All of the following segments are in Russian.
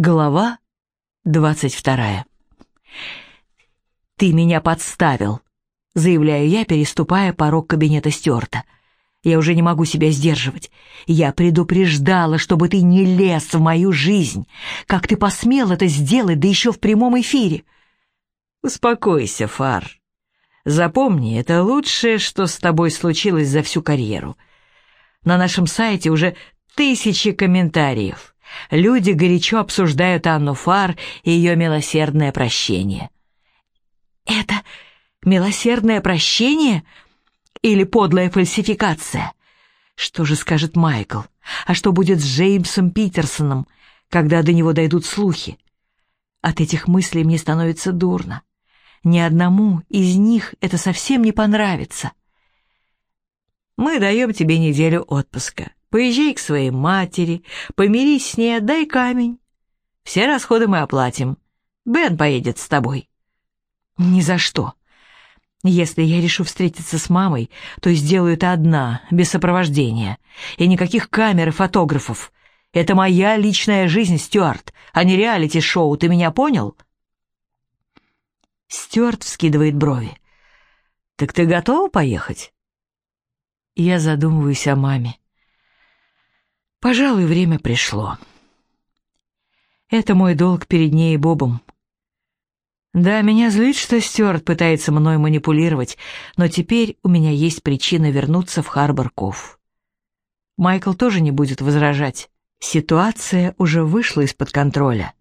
Глава двадцать вторая. «Ты меня подставил», — заявляю я, переступая порог кабинета Стюарта. «Я уже не могу себя сдерживать. Я предупреждала, чтобы ты не лез в мою жизнь. Как ты посмел это сделать, да еще в прямом эфире?» «Успокойся, Фар. Запомни, это лучшее, что с тобой случилось за всю карьеру. На нашем сайте уже тысячи комментариев». Люди горячо обсуждают Анну Фар и ее милосердное прощение. Это милосердное прощение или подлая фальсификация? Что же скажет Майкл? А что будет с Джеймсом Питерсоном, когда до него дойдут слухи? От этих мыслей мне становится дурно. Ни одному из них это совсем не понравится. Мы даем тебе неделю отпуска. Поезжай к своей матери, помирись с ней, отдай камень. Все расходы мы оплатим. Бен поедет с тобой». «Ни за что. Если я решу встретиться с мамой, то сделаю это одна, без сопровождения. И никаких камер и фотографов. Это моя личная жизнь, Стюарт, а не реалити-шоу, ты меня понял?» Стюарт вскидывает брови. «Так ты готова поехать?» Я задумываюсь о маме. Пожалуй, время пришло. Это мой долг перед ней и Бобом. Да, меня злит, что Стюарт пытается мной манипулировать, но теперь у меня есть причина вернуться в Харбор-Ков. Майкл тоже не будет возражать. Ситуация уже вышла из-под контроля.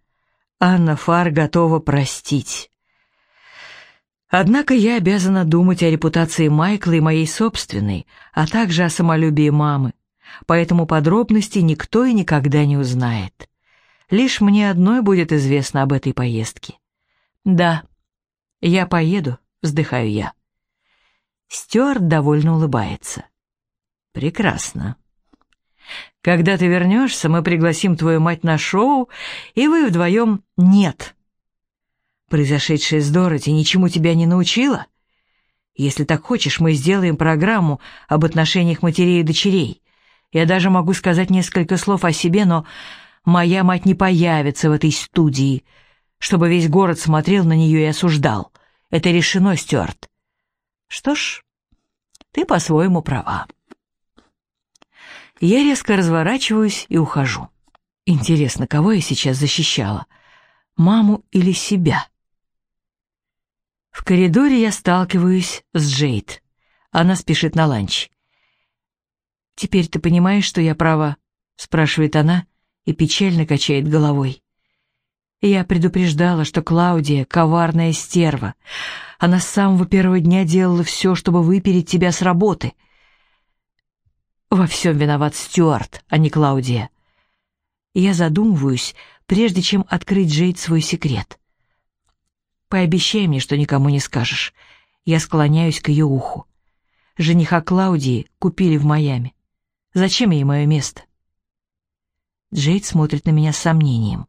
Анна Фар готова простить. Однако я обязана думать о репутации Майкла и моей собственной, а также о самолюбии мамы поэтому подробностей никто и никогда не узнает. Лишь мне одной будет известно об этой поездке. «Да, я поеду», — вздыхаю я. Стюарт довольно улыбается. «Прекрасно. Когда ты вернешься, мы пригласим твою мать на шоу, и вы вдвоем «нет». Произошедшее с Дороти ничему тебя не научило? Если так хочешь, мы сделаем программу об отношениях матерей и дочерей. Я даже могу сказать несколько слов о себе, но моя мать не появится в этой студии, чтобы весь город смотрел на нее и осуждал. Это решено, Стюарт. Что ж, ты по-своему права. Я резко разворачиваюсь и ухожу. Интересно, кого я сейчас защищала? Маму или себя? В коридоре я сталкиваюсь с Джейд. Она спешит на ланч. «Теперь ты понимаешь, что я права?» — спрашивает она и печально качает головой. Я предупреждала, что Клаудия — коварная стерва. Она с самого первого дня делала все, чтобы выпереть тебя с работы. Во всем виноват Стюарт, а не Клаудия. Я задумываюсь, прежде чем открыть Джейд свой секрет. Пообещай мне, что никому не скажешь. Я склоняюсь к ее уху. Жениха Клаудии купили в Майами. Зачем ей мое место? Джейд смотрит на меня с сомнением.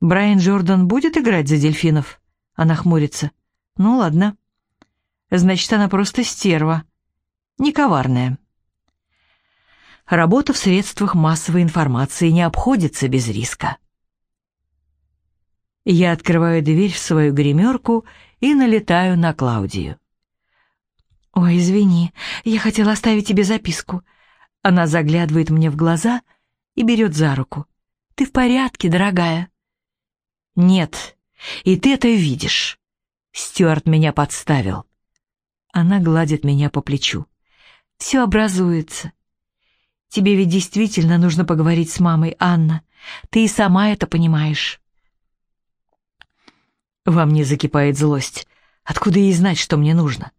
«Брайан Джордан будет играть за дельфинов?» Она хмурится. «Ну, ладно. Значит, она просто стерва. Не коварная». Работа в средствах массовой информации не обходится без риска. Я открываю дверь в свою гримерку и налетаю на Клаудию. «Ой, извини, я хотела оставить тебе записку». Она заглядывает мне в глаза и берет за руку. «Ты в порядке, дорогая?» «Нет, и ты это видишь». Стюарт меня подставил. Она гладит меня по плечу. «Все образуется. Тебе ведь действительно нужно поговорить с мамой, Анна. Ты и сама это понимаешь». Во мне закипает злость. Откуда ей знать, что мне нужно?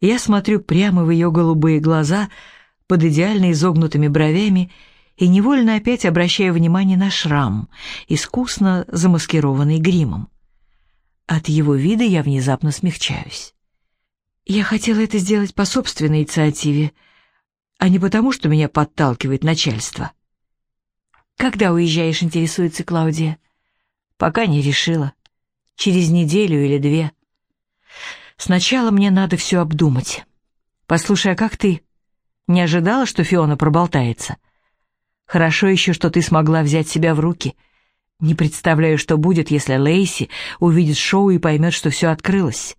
Я смотрю прямо в ее голубые глаза под идеально изогнутыми бровями и невольно опять обращаю внимание на шрам, искусно замаскированный гримом. От его вида я внезапно смягчаюсь. Я хотела это сделать по собственной инициативе, а не потому, что меня подталкивает начальство. «Когда уезжаешь?» — интересуется Клаудия. «Пока не решила. Через неделю или две». Сначала мне надо все обдумать. Послушай, а как ты? Не ожидала, что Фиона проболтается? Хорошо еще, что ты смогла взять себя в руки. Не представляю, что будет, если Лейси увидит шоу и поймет, что все открылось.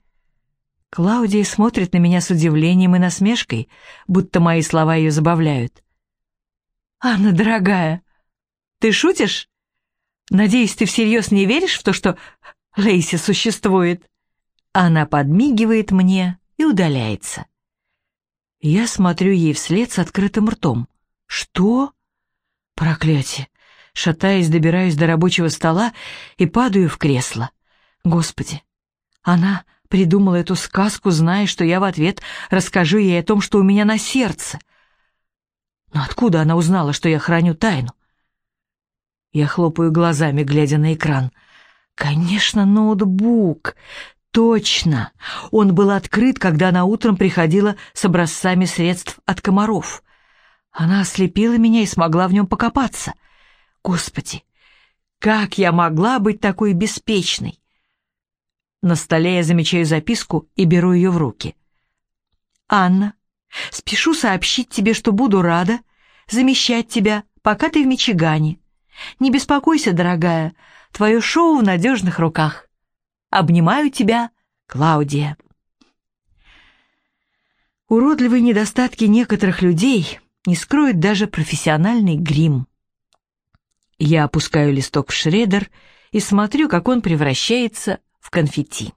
Клаудия смотрит на меня с удивлением и насмешкой, будто мои слова ее забавляют. «Анна, дорогая, ты шутишь? Надеюсь, ты всерьез не веришь в то, что Лейси существует?» Она подмигивает мне и удаляется. Я смотрю ей вслед с открытым ртом. «Что?» «Проклятие!» Шатаясь, добираюсь до рабочего стола и падаю в кресло. «Господи! Она придумала эту сказку, зная, что я в ответ расскажу ей о том, что у меня на сердце. Но откуда она узнала, что я храню тайну? Я хлопаю глазами, глядя на экран. Конечно, ноутбук. Точно. Он был открыт, когда она утром приходила с образцами средств от комаров. Она ослепила меня и смогла в нем покопаться. Господи, как я могла быть такой беспечной? На столе я замечаю записку и беру ее в руки. «Анна, спешу сообщить тебе, что буду рада замещать тебя, пока ты в Мичигане. Не беспокойся, дорогая, твое шоу в надежных руках. Обнимаю тебя, Клаудия». Уродливые недостатки некоторых людей не скроет даже профессиональный грим. Я опускаю листок в шредер и смотрю, как он превращается в конфетти.